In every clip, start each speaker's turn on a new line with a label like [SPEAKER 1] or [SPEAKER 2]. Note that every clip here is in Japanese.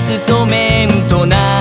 [SPEAKER 1] くそメントな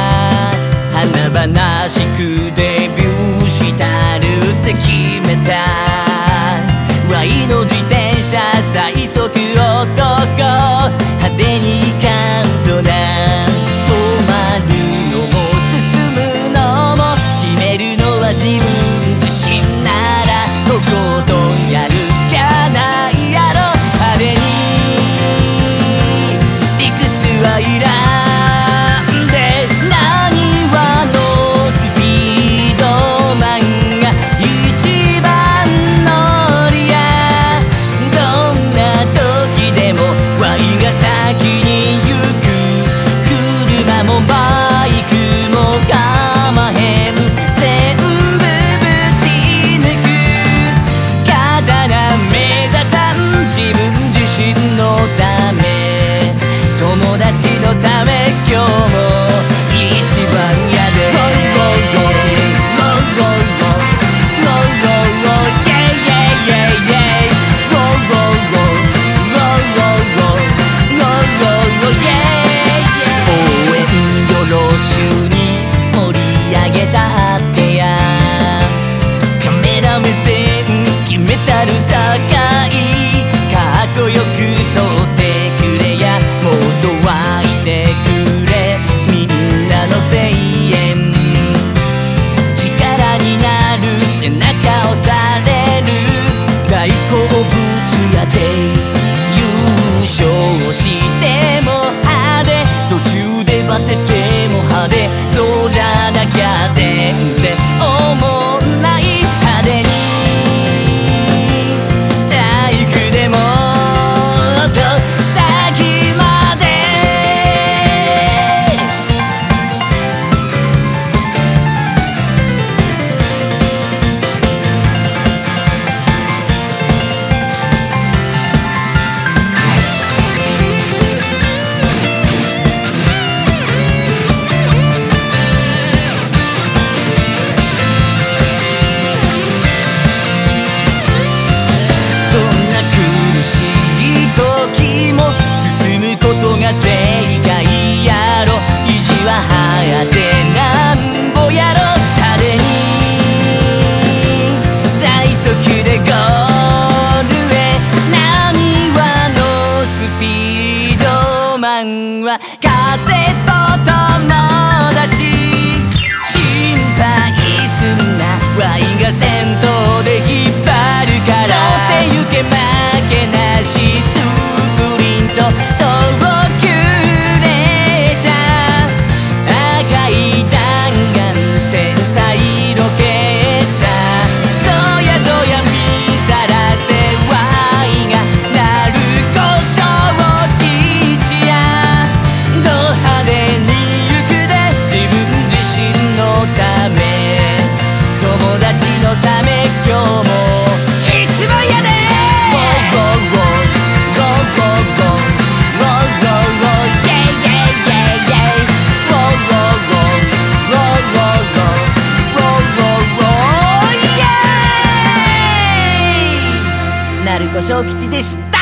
[SPEAKER 1] 春子小吉でした。